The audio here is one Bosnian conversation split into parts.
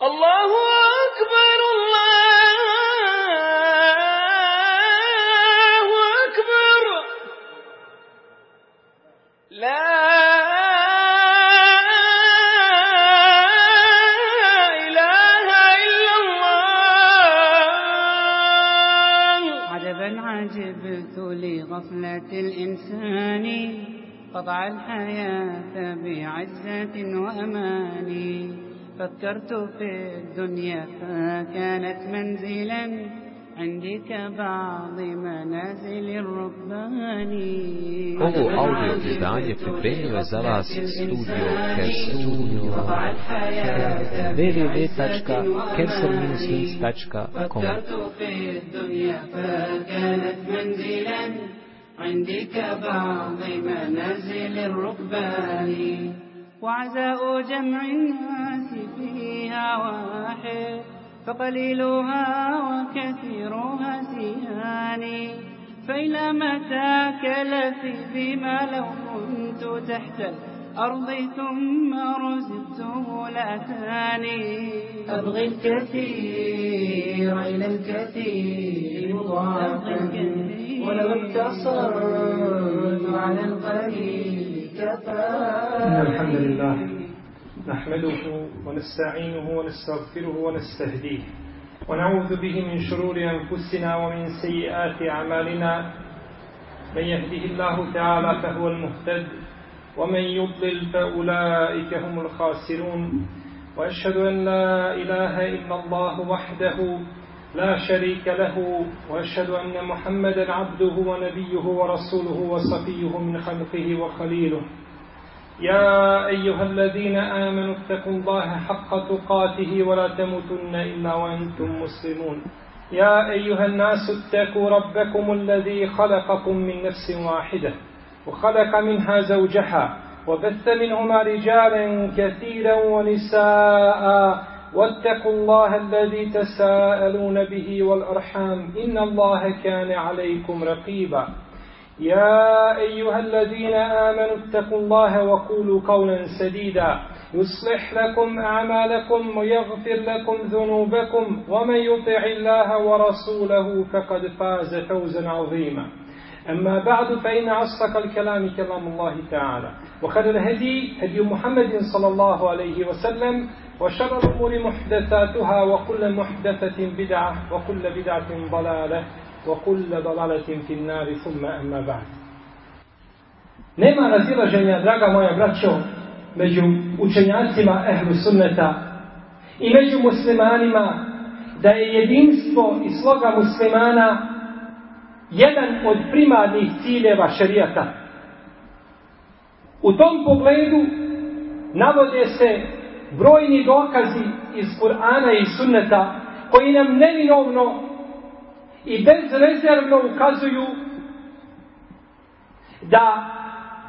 Allahu قصرت في الدنيا فكانت منزلا عندك بعض منازل الربان Ovo audio izdanje pripremio je za vas studio Kersunio www.kersunio.com عندك بعض منازل الركبان وعزاء جمع الناس فيها واحد فقليلها وكثيرها سيان فإلى متى كلفي بما لو كنت تحت الأرض ثم رزقته لأتاني. أبغي الكثير إلى الكثير مضاعفا ولو اقتصرت على القليل. إن الحمد لله نحمده ونستعينه ونستغفره ونستهديه ونعوذ به من شرور أنفسنا ومن سيئات أعمالنا من يهده الله تعالى فهو المهتد ومن يضلل فأولئك هم الخاسرون وأشهد أن لا إله إلا الله وحده لا شريك له وأشهد أن محمدا عبده ونبيه ورسوله وصفيه من خلقه وخليله. يا أيها الذين آمنوا اتقوا الله حق تقاته ولا تموتن إلا وأنتم مسلمون. يا أيها الناس اتقوا ربكم الذي خلقكم من نفس واحدة وخلق منها زوجها وبث منهما رجالا كثيرا ونساء واتقوا الله الذي تساءلون به والأرحام إن الله كان عليكم رقيبا. يا أيها الذين آمنوا اتقوا الله وقولوا قولا سديدا. يصلح لكم أعمالكم ويغفر لكم ذنوبكم ومن يطع الله ورسوله فقد فاز فوزا عظيما. أما بعد فإن أصدق الكلام كلام الله تعالى. وخير الهدي هدي محمد صلى الله عليه وسلم. وشر الأمور محدثاتها وكل محدثة بدعة وكل بدعة ضلالة وكل ضلالة في النار ثم أما بعد Nema razilaženja, draga moja braćo, među učenjacima ehlu sunneta i među muslimanima da je jedinstvo i sloga muslimana jedan od primarnih ciljeva šerijata. U tom pogledu navode se brojni dokazi iz Kur'ana i sunneta koji nam neminovno i bezrezervno ukazuju da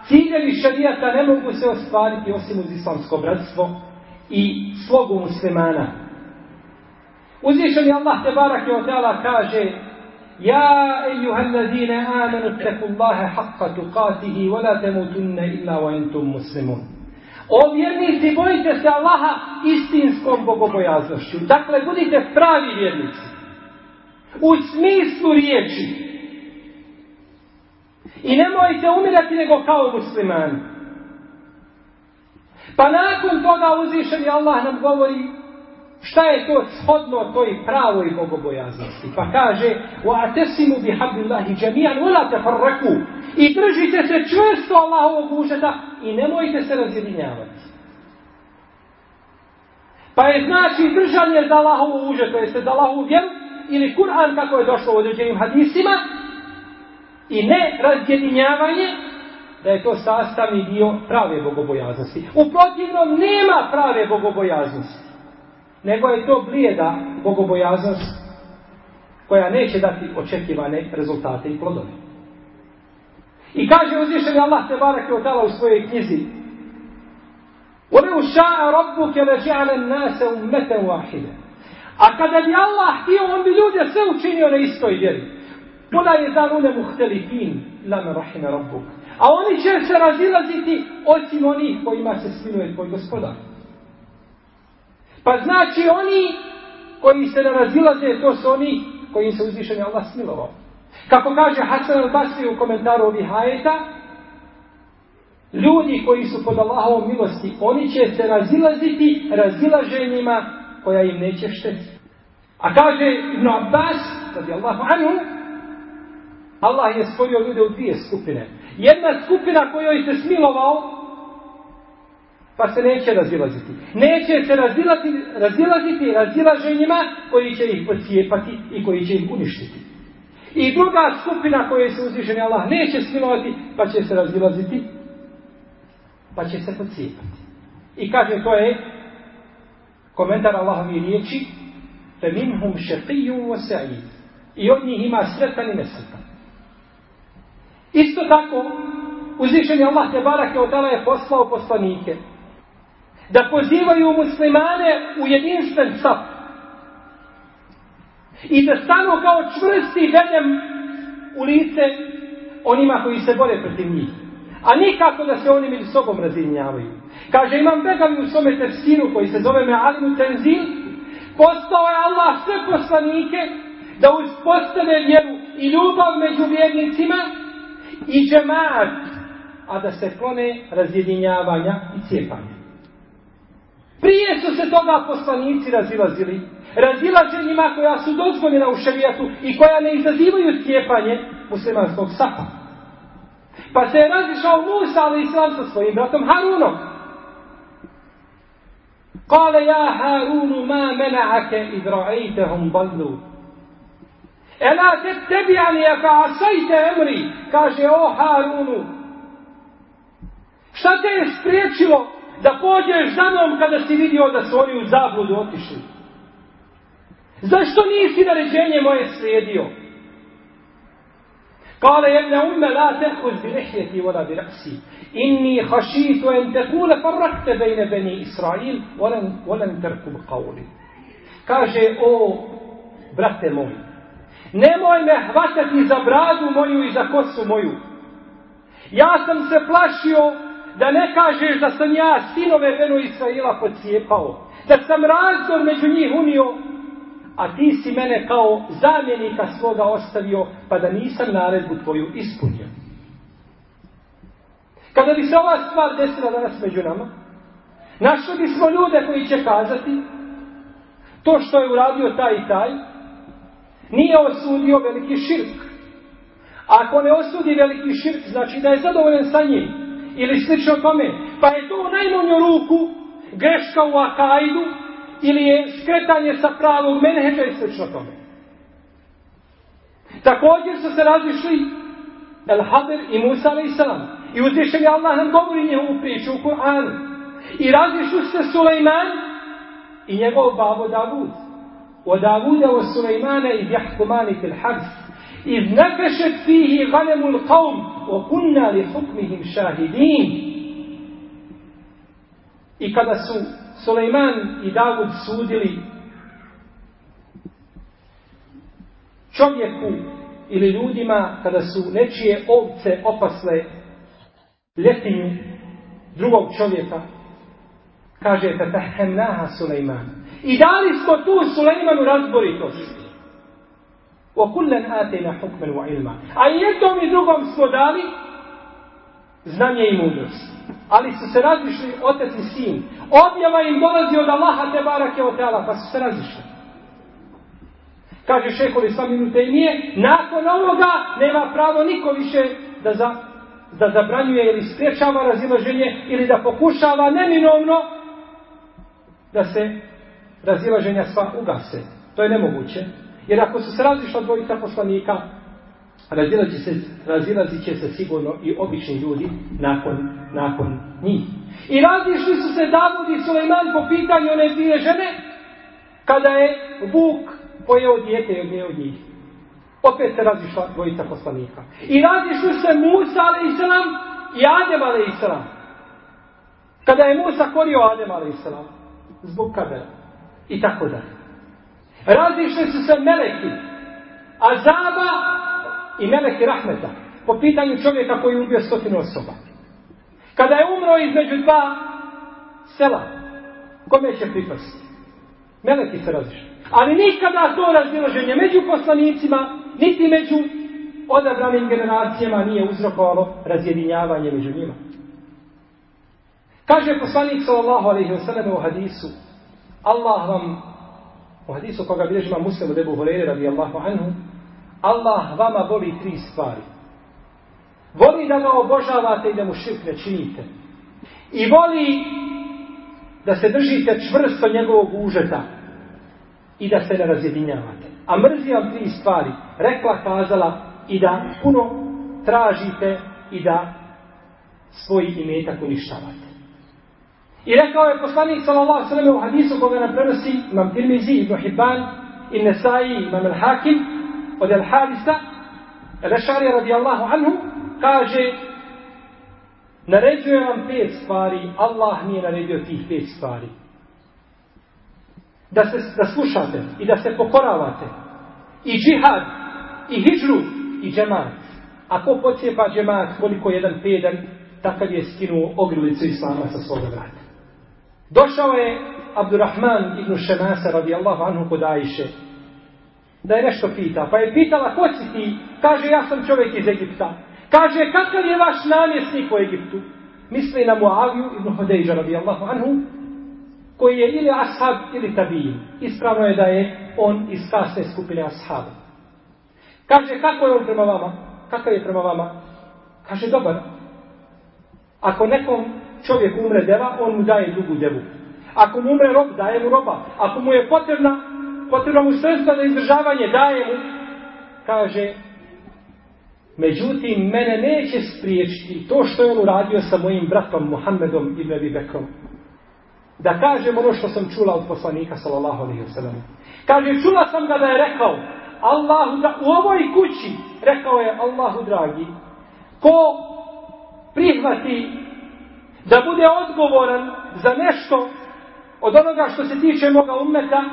ciljevi šarijata ne mogu se ostvariti osim uz islamsko bratstvo i slogu muslimana. Uzvišeni Allah te barake od Allah kaže Ja ejuhal ladine amanu teku Allahe haqqa tukatihi wa la temutunne illa wa entum muslimun. O vjernici, bojite se Allaha istinskom bogobojaznošću. Dakle, budite pravi vjernici. U smislu riječi. I nemojte umirati nego kao muslimani. Pa nakon toga uzvišeni Allah nam govori šta je to shodno toj pravoj bogobojaznosti. Pa kaže وَاَتَسِمُ بِحَبِّ اللَّهِ جَمِيعًا وَلَا تَفَرَّكُوا I držite se čvrsto Allahovog užeta i nemojte se razjedinjavati. Pa je znači držanje za Allahovu užet, to jeste za Allahovu vjeru, ili Kur'an kako je došlo u određenim hadisima, i ne razjedinjavanje, da je to sastavni dio prave bogobojaznosti. U protivnom nema prave bogobojaznosti. Nego je to blijeda bogobojaznost koja neće dati očekivane rezultate i plodove. I kaže uzvišeni Allah te barake od tala u svojoj knjizi وَلَوْ شَاءَ رَبُّكَ لَجَعَلَ النَّاسَ أُمَّةً وَاحِدًا A kada bi Allah htio, on bi ljude sve učinio na istoj vjeri. Ona je zanune muhtelifin, lame rahime rabbuk. A oni će se razilaziti osim onih kojima se sminuje tvoj gospodar. Pa znači oni koji se ne razilaze, to su oni koji se uzvišeni Allah smilovao. Kako kaže Hasan al-Basri u komentaru ovih hajeta, ljudi koji su pod Allahovom milosti, oni će se razilaziti razilaženjima koja im neće štetiti. A kaže Ibn Abbas, radi Allahu anhu, Allah je spojio ljude u dvije skupine. Jedna skupina kojoj se smilovao, pa se neće razilaziti. Neće se razilaziti, razilaziti razilaženjima koji će ih pocijepati i koji će ih uništiti. I druga skupina koje se uzvišeni Allah neće smilovati, pa će se razilaziti, pa će se pocijepati. I kaže to je komentar Allahovi riječi, fe minhum šeqiju wa. I od njih ima sretan i nesretan. Isto tako, uzvišeni Allah te barake od je poslao poslanike da pozivaju muslimane u jedinstven sap i da stanu kao čvrsti bedem u lice onima koji se bore protiv njih. A nikako da se oni među sobom razinjavaju. Kaže, imam begavi u svome tefsiru koji se zove Me'alinu Tenzil, postao je Allah sve poslanike da uspostave vjeru i ljubav među vjernicima i džemaat, a da se klone razjedinjavanja i cijepanja. Prije su se toga poslanici razilazili. Razilaženjima koja su dozvoljena u šarijatu i koja ne izazivaju cijepanje muslimanskog sapa. Pa se je razišao Musa, ali islam sa svojim bratom Harunom. Kale ja Harunu ma mena'ake idra'ajtehum ballu. Ela te tebijani aka asajte emri. Kaže o Harunu. Šta te je spriječilo da pođeš za mnom kada si vidio da su oni u zabludu otišli? Zašto nisi naređenje moje slijedio? Kale jedne umme la tehuz bi lehjeti vola bi rasi. Inni hašitu en tekule farrakte bejne beni Israil volen terkub kauli. Kaže, o, brate moj, nemoj me hvatati za bradu moju i za kosu moju. Ja sam se plašio da ne kažeš da sam ja sinove Benu Israila pocijepao, da sam razdor među njih unio, a ti si mene kao zamjenika svoga ostavio, pa da nisam naredbu tvoju ispunio. Kada bi se ova stvar desila danas među nama, našli bismo ljude koji će kazati to što je uradio taj i taj, nije osudio veliki širk. A ako ne osudi veliki širk, znači da je zadovoljen sa njim Ili slično tome. Pa je to u najmanju ruku greška u akajdu, ili je skretanje sa pravog menheđa i slično tome. Također su se razišli El Haber i Musa alaih salam. I uzvišen je Allah nam govori njegovu priču u Kur'anu. I razišli se Sulejman i njegov babo Davud. O Davuda o Sulejmana i jahkumani fil harf. إذ نفشت فيه غنم القوم وكنا لحكمهم شاهدين I kada su Suleiman i Davud sudili čovjeku ili ljudima kada su nečije ovce opasle ljetinju drugog čovjeka, kaže Fetahemnaha Suleiman. I dali smo tu Suleimanu razboritost. وَكُلَّنْ آتَيْنَا حُكْمًا وَعِلْمًا wa i A jednom i drugom smo dali znanje i mudrost. Ali su se razišli otac i sin. Objava im dolazi od Allaha te barake od tela, pa su se razišli. Kaže šehovi sva minute i nije, nakon ovoga nema pravo niko više da, za, da zabranjuje ili spriječava razilaženje ili da pokušava neminovno da se razilaženja sva ugase. To je nemoguće. Jer ako su se razišla dvojica poslanika, razilazi, se, razilazi će se sigurno i obični ljudi nakon, nakon njih. I razišli su se Davud i Suleiman po pitanju one dvije žene, kada je Vuk pojeo dijete i nje od njih. Opet se razišla dvojica poslanika. I razišli se Musa a.s. i Adem a.s. Kada je Musa korio Adem a.s. Zbog kada? I tako dalje. Razišli su se meleki, azaba i meleki rahmeta po pitanju čovjeka koji je ubio stotinu osoba. Kada je umro između dva sela, kome će pripasti? Meleki se razišli. Ali nikada to razilaženje među poslanicima, niti među odabranim generacijama nije uzrokovalo razjedinjavanje među njima. Kaže poslanik sallallahu alaihi wa sallam u hadisu, Allah vam, u hadisu koga bilježi ima muslimu debu Horeire radijallahu anhu, Allah vama voli tri stvari. Voli da ga obožavate i da mu širk ne činite. I voli da se držite čvrsto njegovog užeta i da se ne razjedinjavate. A mrzi vam tri stvari. Rekla, kazala i da puno tražite i da svoj imetak uništavate. I rekao je poslanik sallallahu sallam u hadisu koga nam prenosi imam Tirmizi, i Hibban, i Nesai, imam Al-Hakim, od Al-Hadisa, Al-Ashari radijallahu anhu, kaže naređuje vam pet stvari, Allah nije naredio tih pet stvari. Da, se, da slušate i da se pokoravate. I džihad, i hijđru, i džemat. Ako pocijepa džemat koliko jedan pedan, takav je skinuo ogrlicu Islama sa svoga vrata. Došao je Abdurrahman ibn Šemasa radijallahu anhu kod Ajše da je nešto pita. Pa je pitala, ko si ti? Kaže, ja sam čovjek iz Egipta. Kaže, kakav je vaš namjesnik u Egiptu? Misli na Muaviju ibn Hodejđa radijallahu anhu, koji je ili ashab ili tabijin. Ispravno je da je on iz kasne skupine ashaba. Kaže, kako je on prema vama? Kakav je prema vama? Kaže, dobar. Ako nekom čovjek umre deva, on mu daje drugu devu. Ako mu umre rob, daje mu roba. Ako mu je potrebna, potrebna mu sredstva za izdržavanje, daje mu. Kaže, međutim, mene neće spriječiti to što je on uradio sa mojim bratom Muhammedom i Nebi Bekrom. Da kažem ono što sam čula od poslanika, sallallahu alaihi wasallam. Kaže, čula sam ga da je rekao, Allahu, u ovoj kući, rekao je Allahu dragi, ko prihvati da bude odgovoran za nešto od onoga što se tiče moga umeta,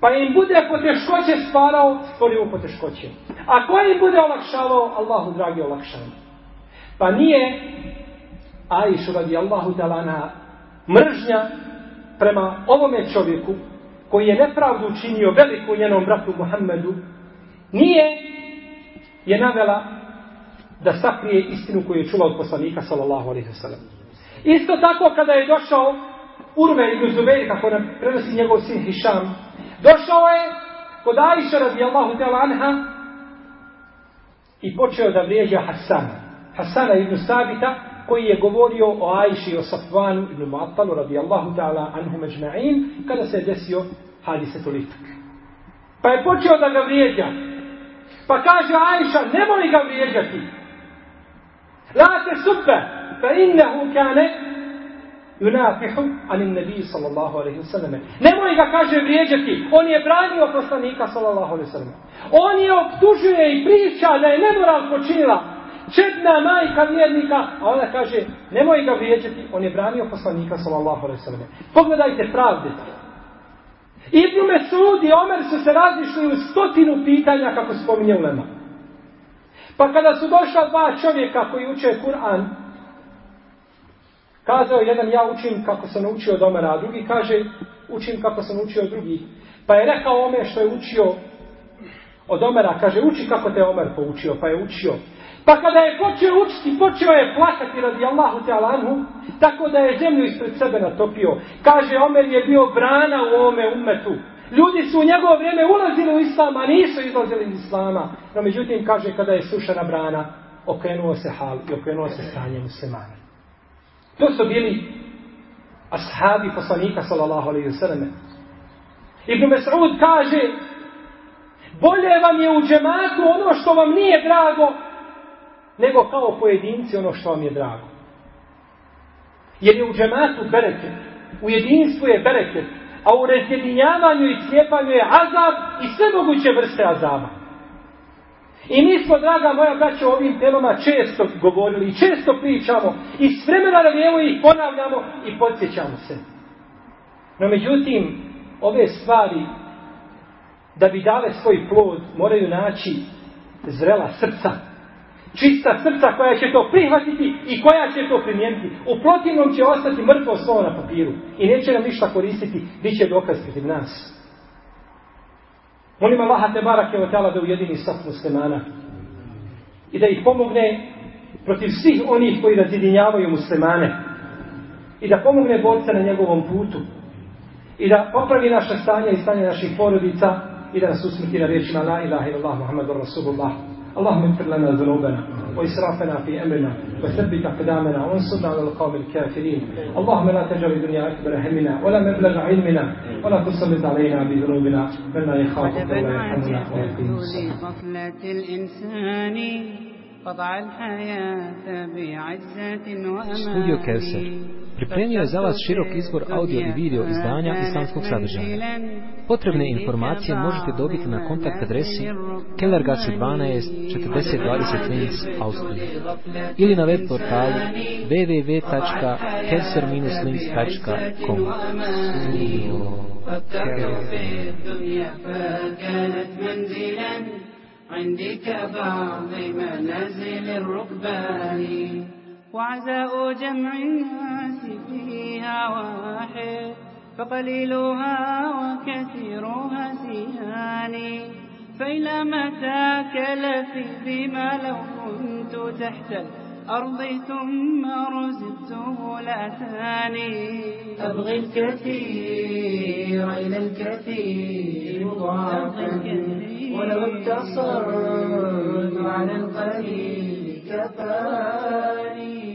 pa im bude poteškoće stvarao, stvori mu poteškoće. A ko im bude olakšavao, Allahu dragi olakšao. Pa nije Aishu radi Allahu talana mržnja prema ovome čovjeku koji je nepravdu učinio veliku njenom bratu Muhammedu, nije je navela da sakrije istinu koju je čula od poslanika sallallahu alaihi wa sallam. Isto tako kada je došao Urve ibn Zubeir, kako nam prenosi njegov sin Hišam, došao je kod Aisha radijallahu ta'ala anha i počeo da vrijeđa Hasana. Hasana ibn Sabita, koji je govorio o Ajši i o Safvanu ibn Muattalu radijallahu ta'ala anhu međma'in, kada se je desio hadisetu litak. Pa je počeo da ga vrijeđa. Pa kaže Ajša, nemoj ga vrijeđati. La te subbe, fa innehu kane yunafihu anin nabi sallallahu alaihi wasallam. Nemoj ga kaže vrijeđati. On je branio poslanika sallallahu alaihi wasallam. On je optužuje i priča da je nemoral počinila četna majka vjernika, a ona kaže, nemoj ga vrijeđati, on je branio poslanika sallallahu alaihi sallam. Pogledajte pravde. Ibn Mesud i Omer su se razišli u stotinu pitanja kako spominje ulema. Pa kada su došla dva čovjeka koji uče Kur'an, kazao jedan ja učim kako sam naučio od Omera, a drugi kaže učim kako sam učio od drugih. Pa je rekao ome što je učio od Omera, kaže uči kako te Omer poučio, pa je učio. Pa kada je počeo učiti, počeo je plakati radi Allahu te Alanhu, tako da je zemlju ispred sebe natopio. Kaže, Omer je bio brana u ovome umetu. Ljudi su u njegovo vrijeme ulazili u islam, a nisu izlazili iz islama. No međutim, kaže, kada je sušana brana, okrenuo se hal i okrenuo se stanje muslimana. To su bili ashabi poslanika, sallallahu alaihi wa sallam. Ibn Mes'ud kaže, bolje vam je u džematu ono što vam nije drago, nego kao pojedinci ono što vam je drago. Jer je u džematu bereket, u jedinstvu je bereket, a u razjedinjavanju i slijepanju je azab i sve moguće vrste azaba. I mi smo, draga moja braća, o ovim temama često govorili i često pričamo i s vremena na vrijeme ih ponavljamo i podsjećamo se. No međutim, ove stvari, da bi dale svoj plod, moraju naći zrela srca, čista srca koja će to prihvatiti i koja će to primijeniti. U protivnom će ostati mrtvo slovo na papiru i neće nam ništa koristiti, bit će dokaz protiv nas. Molim Allaha te barake o tala da ujedini saf muslimana i da ih pomogne protiv svih onih koji razjedinjavaju muslimane i da pomogne borca na njegovom putu i da popravi naše stanje i stanje naših porodica i da nas usmrti na riječima La ilaha illallah Muhammadur Rasulullah اللهم اغفر لنا ذنوبنا وإسرافنا في أمرنا وثبت أقدامنا وانصرنا على القوم الكافرين. اللهم لا تجعل الدنيا أكبر همنا ولا مبلغ علمنا ولا تسلط علينا بذنوبنا من لا يخافك ولا يرحمنا. غفلة الإنسان قطع الحياة بعزة Kevser pripremio je za vas širok izbor audio i video izdanja islamskog sadržaja. Potrebne informacije možete dobiti na kontakt adresi Kellergasse 12 4020 Linz, Austrija ili na web portalu www.kevser-linz.com فكروا في الدنيا فكانت منزلا عندك بعض منازل الركبان وعزاء جمع الناس فيها واحد فقليلها وكثيرها سيان فإلى متى كلفي بما لو كنت تحت الأرض ثم رزقته لأتاني أبغي الكثير إلى الكثير مضاعفا. ولو اقتصرت على القليل كفاني.